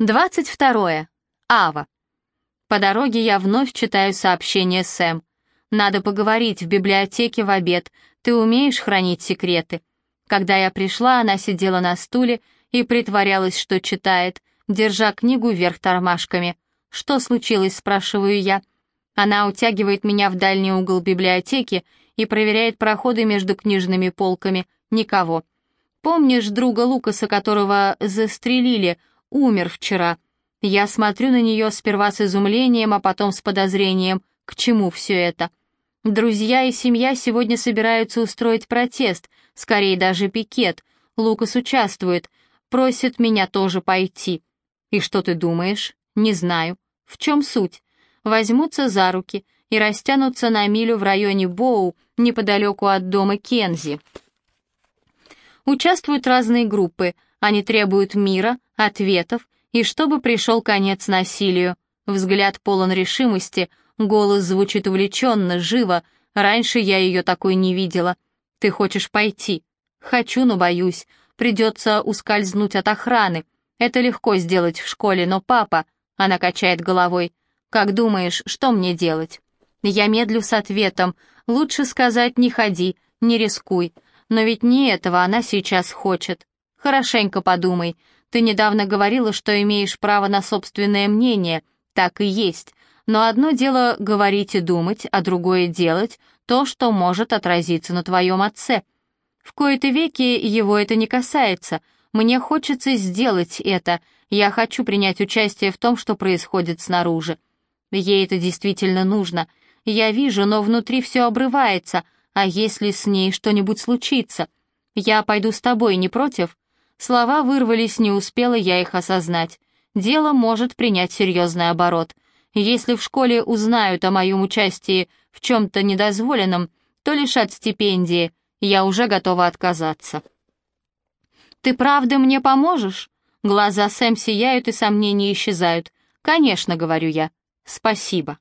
22. Ава. По дороге я вновь читаю сообщение Сэм. Надо поговорить в библиотеке в обед. Ты умеешь хранить секреты? Когда я пришла, она сидела на стуле и притворялась, что читает, держа книгу вверх тормашками. «Что случилось?» — спрашиваю я. Она утягивает меня в дальний угол библиотеки и проверяет проходы между книжными полками. Никого. Помнишь друга Лукаса, которого застрелили, умер вчера? Я смотрю на нее сперва с изумлением, а потом с подозрением. К чему все это? Друзья и семья сегодня собираются устроить протест, скорее даже пикет. Лукас участвует, просит меня тоже пойти. И что ты думаешь? Не знаю. В чем суть? Возьмутся за руки и растянутся на милю в районе Боу, неподалеку от дома Кензи. Участвуют разные группы, они требуют мира, ответов и чтобы пришел конец насилию. Взгляд полон решимости, Голос звучит увлеченно, живо. Раньше я ее такой не видела. Ты хочешь пойти? Хочу, но боюсь. Придется ускользнуть от охраны. Это легко сделать в школе, но папа... Она качает головой. Как думаешь, что мне делать? Я медлю с ответом. Лучше сказать «не ходи», «не рискуй». Но ведь не этого она сейчас хочет. Хорошенько подумай. Ты недавно говорила, что имеешь право на собственное мнение. Так и есть. Но одно дело говорить и думать, а другое делать то, что может отразиться на твоем отце. В кои-то веки его это не касается. Мне хочется сделать это. Я хочу принять участие в том, что происходит снаружи. Ей это действительно нужно. Я вижу, но внутри все обрывается. А если с ней что-нибудь случится? Я пойду с тобой, не против? Слова вырвались, не успела я их осознать. Дело может принять серьезный оборот — если в школе узнают о моем участии в чем-то недозволенном, то лишат стипендии, я уже готова отказаться. «Ты правда мне поможешь?» Глаза Сэм сияют и сомнения исчезают. «Конечно», — говорю я. «Спасибо».